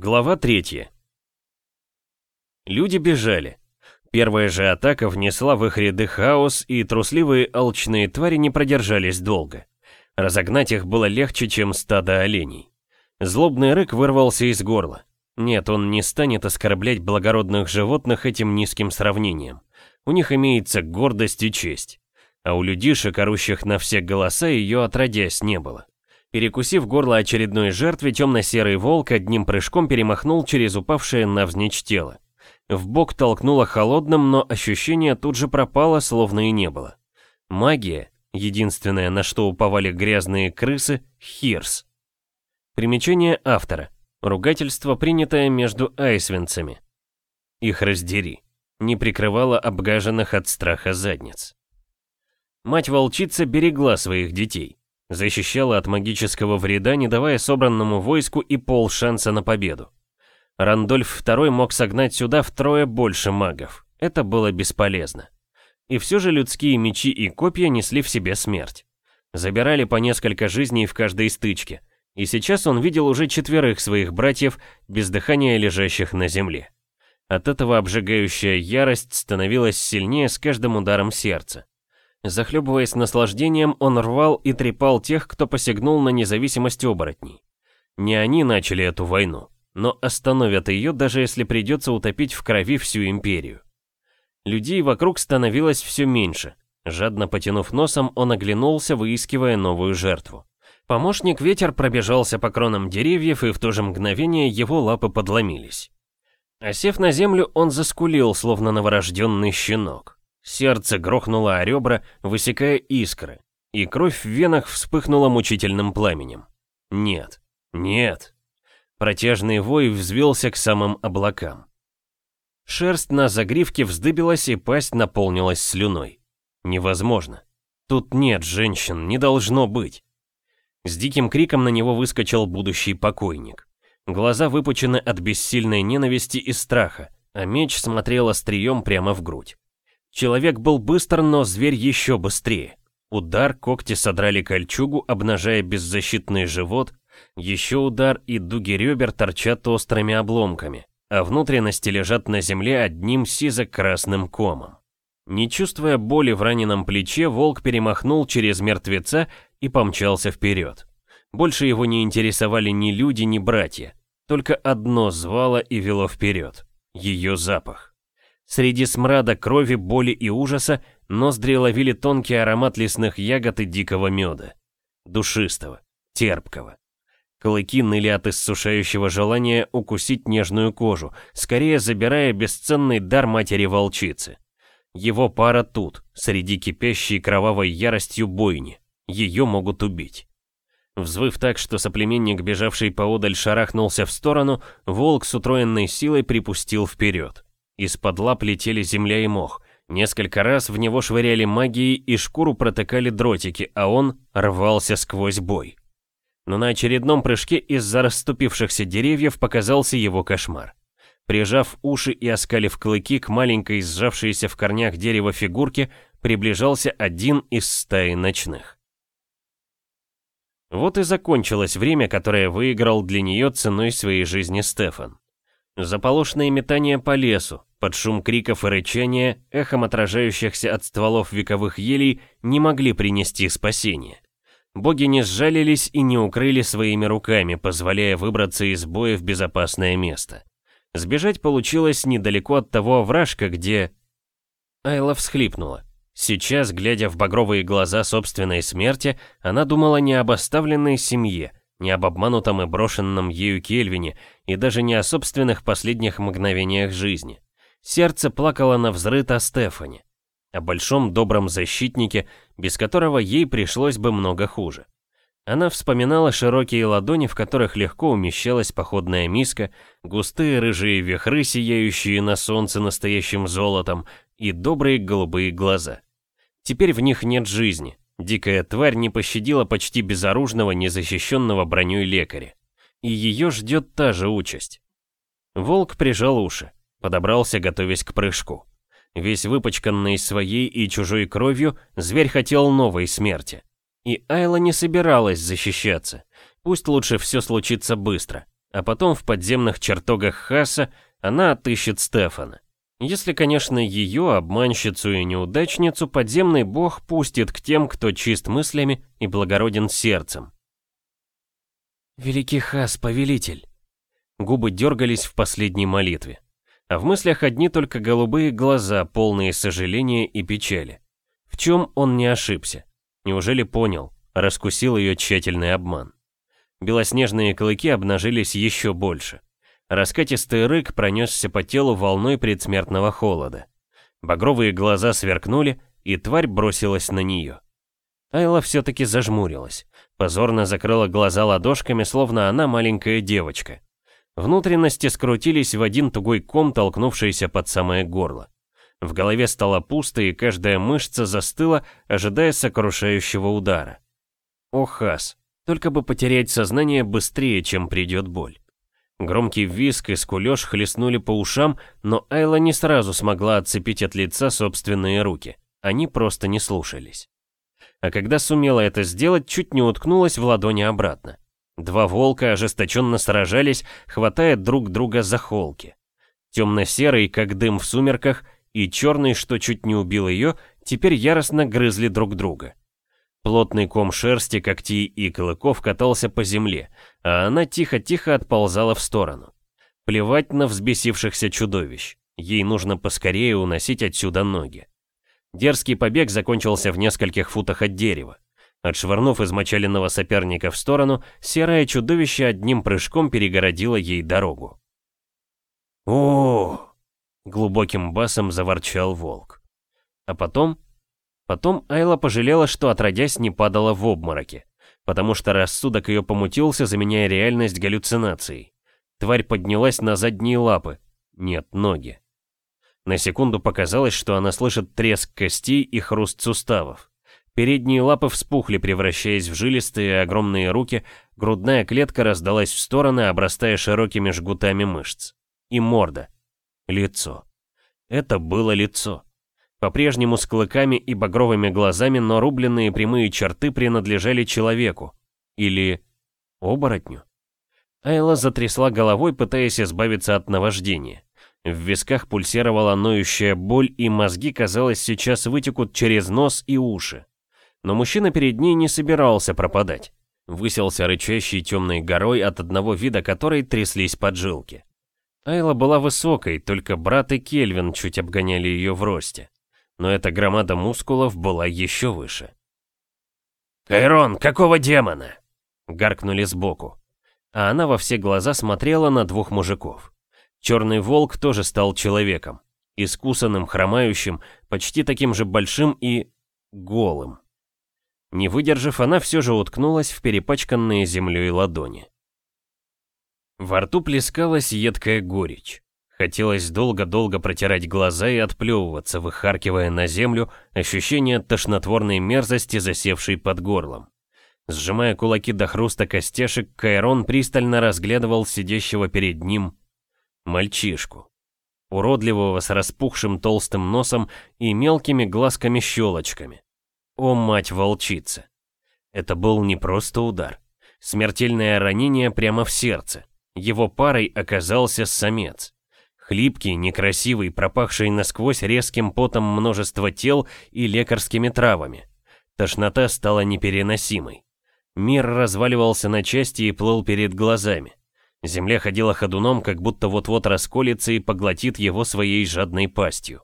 Глава 3. Люди бежали. Первая же атака внесла в их ряды хаос, и трусливые алчные твари не продержались долго. Разогнать их было легче, чем стадо оленей. Злобный рык вырвался из горла. Нет, он не станет оскорблять благородных животных этим низким сравнением. У них имеется гордость и честь. А у людишек, орущих на все голоса, ее отродясь не было. Перекусив горло очередной жертве, темно-серый волк одним прыжком перемахнул через упавшее навзничь тело. В бок толкнуло холодным, но ощущение тут же пропало, словно и не было. Магия, единственное, на что уповали грязные крысы, хирс. Примечание автора. Ругательство, принятое между айсвенцами. Их раздери. Не прикрывало обгаженных от страха задниц. Мать-волчица берегла своих детей. Защищала от магического вреда, не давая собранному войску и пол шанса на победу. Рандольф II мог согнать сюда втрое больше магов. Это было бесполезно. И все же людские мечи и копья несли в себе смерть. Забирали по несколько жизней в каждой стычке. И сейчас он видел уже четверых своих братьев, без дыхания лежащих на земле. От этого обжигающая ярость становилась сильнее с каждым ударом сердца. Захлебываясь наслаждением, он рвал и трепал тех, кто посягнул на независимость оборотней. Не они начали эту войну, но остановят ее, даже если придется утопить в крови всю империю. Людей вокруг становилось все меньше. Жадно потянув носом, он оглянулся, выискивая новую жертву. Помощник ветер пробежался по кронам деревьев, и в то же мгновение его лапы подломились. Осев на землю, он заскулил, словно новорожденный щенок. Сердце грохнуло о ребра, высекая искры, и кровь в венах вспыхнула мучительным пламенем. Нет, нет. Протяжный вой взвился к самым облакам. Шерсть на загривке вздыбилась и пасть наполнилась слюной. Невозможно. Тут нет женщин, не должно быть. С диким криком на него выскочил будущий покойник. Глаза выпучены от бессильной ненависти и страха, а меч смотрел острием прямо в грудь. Человек был быстр, но зверь еще быстрее. Удар, когти содрали кольчугу, обнажая беззащитный живот. Еще удар, и дуги ребер торчат острыми обломками, а внутренности лежат на земле одним сизо-красным комом. Не чувствуя боли в раненом плече, волк перемахнул через мертвеца и помчался вперед. Больше его не интересовали ни люди, ни братья. Только одно звало и вело вперед. Ее запах. Среди смрада крови, боли и ужаса ноздри ловили тонкий аромат лесных ягод и дикого меда. Душистого, терпкого. Клыки ныли от иссушающего желания укусить нежную кожу, скорее забирая бесценный дар матери-волчицы. Его пара тут, среди кипящей кровавой яростью бойни. Ее могут убить. Взвыв так, что соплеменник, бежавший поодаль, шарахнулся в сторону, волк с утроенной силой припустил вперед. Из-под лап летели земля и мох. Несколько раз в него швыряли магией и шкуру протыкали дротики, а он рвался сквозь бой. Но на очередном прыжке из-за расступившихся деревьев показался его кошмар. Прижав уши и оскалив клыки к маленькой сжавшейся в корнях дерева фигурке, приближался один из стаи ночных. Вот и закончилось время, которое выиграл для нее ценой своей жизни Стефан. Заполошные метания по лесу, под шум криков и рычания, эхом отражающихся от стволов вековых елей, не могли принести спасения. Боги не сжалились и не укрыли своими руками, позволяя выбраться из боя в безопасное место. Сбежать получилось недалеко от того овражка, где... Айла всхлипнула. Сейчас, глядя в багровые глаза собственной смерти, она думала не об оставленной семье, не об обманутом и брошенном ею Кельвине, и даже не о собственных последних мгновениях жизни. Сердце плакало на взрыт о Стефане, о большом добром защитнике, без которого ей пришлось бы много хуже. Она вспоминала широкие ладони, в которых легко умещалась походная миска, густые рыжие вихры, сияющие на солнце настоящим золотом, и добрые голубые глаза. Теперь в них нет жизни. Дикая тварь не пощадила почти безоружного, незащищенного броней лекаря. И ее ждет та же участь. Волк прижал уши. Подобрался, готовясь к прыжку. Весь выпачканный своей и чужой кровью, зверь хотел новой смерти. И Айла не собиралась защищаться. Пусть лучше все случится быстро. А потом в подземных чертогах Хаса она отыщет Стефана. Если, конечно, ее, обманщицу и неудачницу, подземный бог пустит к тем, кто чист мыслями и благороден сердцем. «Великий Хас, повелитель!» Губы дергались в последней молитве. А в мыслях одни только голубые глаза, полные сожаления и печали. В чем он не ошибся? Неужели понял, раскусил ее тщательный обман? Белоснежные клыки обнажились еще больше. Раскатистый рык пронесся по телу волной предсмертного холода. Багровые глаза сверкнули, и тварь бросилась на нее. Айла все-таки зажмурилась, позорно закрыла глаза ладошками, словно она маленькая девочка. Внутренности скрутились в один тугой ком, толкнувшийся под самое горло. В голове стало пусто, и каждая мышца застыла, ожидая сокрушающего удара. Ох, ас, только бы потерять сознание быстрее, чем придет боль. Громкий визг и скулёж хлестнули по ушам, но Айла не сразу смогла отцепить от лица собственные руки. Они просто не слушались. А когда сумела это сделать, чуть не уткнулась в ладони обратно. Два волка ожесточенно сражались, хватая друг друга за холки. Темно-серый, как дым в сумерках, и черный, что чуть не убил ее, теперь яростно грызли друг друга. Плотный ком шерсти, когтей и клыков катался по земле, а она тихо-тихо отползала в сторону. Плевать на взбесившихся чудовищ. Ей нужно поскорее уносить отсюда ноги. Дерзкий побег закончился в нескольких футах от дерева. Отшвырнув измочаленного соперника в сторону, серое чудовище одним прыжком перегородило ей дорогу. о глубоким басом заворчал волк. А потом Потом Айла пожалела, что отродясь не падала в обмороке, потому что рассудок ее помутился, заменяя реальность галлюцинацией. Тварь поднялась на задние лапы. Нет, ноги. На секунду показалось, что она слышит треск костей и хруст суставов. Передние лапы вспухли, превращаясь в жилистые огромные руки, грудная клетка раздалась в стороны, обрастая широкими жгутами мышц. И морда. Лицо. Это было лицо. По-прежнему с клыками и багровыми глазами, но рубленные прямые черты принадлежали человеку. Или оборотню. Айла затрясла головой, пытаясь избавиться от наваждения. В висках пульсировала ноющая боль, и мозги, казалось, сейчас вытекут через нос и уши. Но мужчина перед ней не собирался пропадать. Выселся рычащей темной горой, от одного вида которой тряслись поджилки. Айла была высокой, только брат и Кельвин чуть обгоняли ее в росте но эта громада мускулов была еще выше. «Кайрон, какого демона?» — гаркнули сбоку. А она во все глаза смотрела на двух мужиков. Черный волк тоже стал человеком. Искусанным, хромающим, почти таким же большим и... голым. Не выдержав, она все же уткнулась в перепачканные землей ладони. Во рту плескалась едкая горечь. Хотелось долго-долго протирать глаза и отплевываться, выхаркивая на землю ощущение тошнотворной мерзости, засевшей под горлом. Сжимая кулаки до хруста костяшек, Кайрон пристально разглядывал сидящего перед ним мальчишку. Уродливого с распухшим толстым носом и мелкими глазками-щелочками. О, мать-волчица! Это был не просто удар. Смертельное ранение прямо в сердце. Его парой оказался самец. Хлипкий, некрасивый, пропахший насквозь резким потом множество тел и лекарскими травами. Тошнота стала непереносимой. Мир разваливался на части и плыл перед глазами. Земля ходила ходуном, как будто вот-вот расколется и поглотит его своей жадной пастью.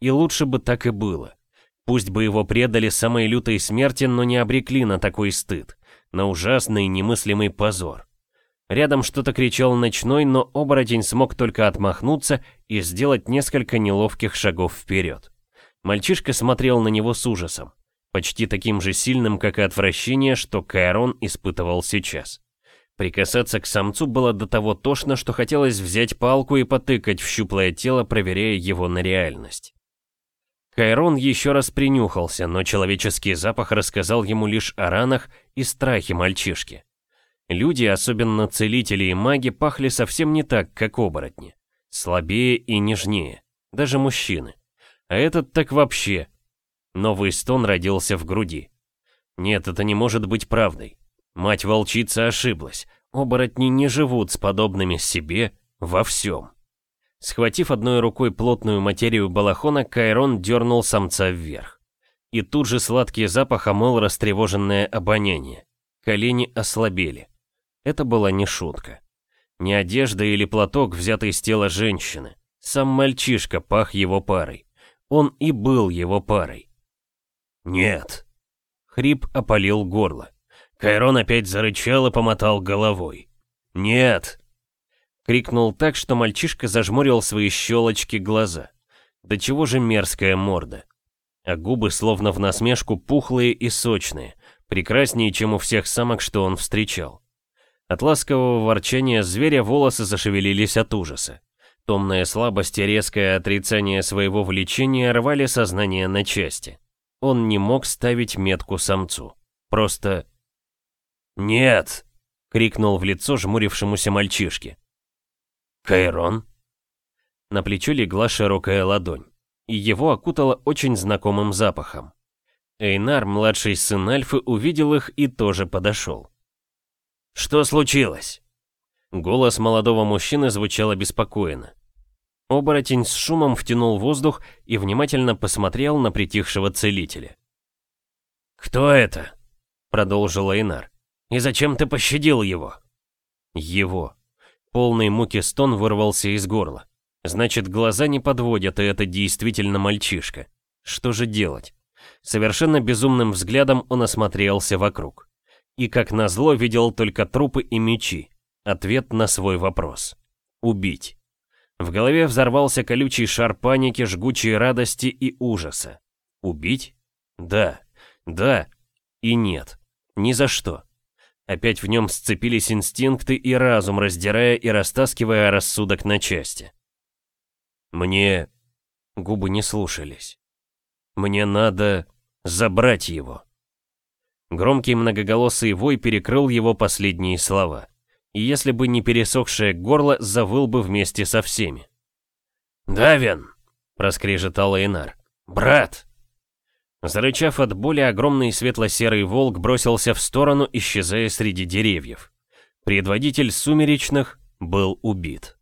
И лучше бы так и было. Пусть бы его предали самой лютой смерти, но не обрекли на такой стыд, на ужасный немыслимый позор. Рядом что-то кричал ночной, но оборотень смог только отмахнуться и сделать несколько неловких шагов вперед. Мальчишка смотрел на него с ужасом, почти таким же сильным, как и отвращение, что Кайрон испытывал сейчас. Прикасаться к самцу было до того тошно, что хотелось взять палку и потыкать в щуплое тело, проверяя его на реальность. Кайрон еще раз принюхался, но человеческий запах рассказал ему лишь о ранах и страхе мальчишки. Люди, особенно целители и маги, пахли совсем не так, как оборотни. Слабее и нежнее. Даже мужчины. А этот так вообще. Новый стон родился в груди. Нет, это не может быть правдой. Мать-волчица ошиблась. Оборотни не живут с подобными себе во всем. Схватив одной рукой плотную материю балахона, Кайрон дернул самца вверх. И тут же сладкий запах омыл растревоженное обоняние. Колени ослабели. Это была не шутка. Не одежда или платок, взятый с тела женщины. Сам мальчишка пах его парой. Он и был его парой. «Нет!» Хрип опалил горло. Кайрон опять зарычал и помотал головой. «Нет!» Крикнул так, что мальчишка зажмурил свои щелочки глаза. Да чего же мерзкая морда. А губы словно в насмешку пухлые и сочные, прекраснее, чем у всех самок, что он встречал. От ласкового ворчания зверя волосы зашевелились от ужаса. Томная слабость и резкое отрицание своего влечения рвали сознание на части. Он не мог ставить метку самцу. Просто... «Нет!» — крикнул в лицо жмурившемуся мальчишке. «Кайрон?» На плечо легла широкая ладонь, и его окутало очень знакомым запахом. Эйнар, младший сын Альфы, увидел их и тоже подошел. «Что случилось?» Голос молодого мужчины звучал обеспокоенно. Оборотень с шумом втянул воздух и внимательно посмотрел на притихшего целителя. «Кто это?» — продолжил Эйнар. «И зачем ты пощадил его?» «Его». Полный муки стон вырвался из горла. Значит, глаза не подводят, и это действительно мальчишка. Что же делать? Совершенно безумным взглядом он осмотрелся вокруг. И как назло видел только трупы и мечи. Ответ на свой вопрос. Убить. В голове взорвался колючий шар паники, жгучей радости и ужаса. Убить? Да. Да. И нет. Ни за что. Опять в нем сцепились инстинкты и разум, раздирая и растаскивая рассудок на части. Мне... Губы не слушались. Мне надо забрать его. Громкий многоголосый вой перекрыл его последние слова. И если бы не пересохшее горло, завыл бы вместе со всеми. «Давин!» — проскрежетал Эйнар. «Брат!» Зарычав от боли, огромный светло-серый волк бросился в сторону, исчезая среди деревьев. Предводитель сумеречных был убит.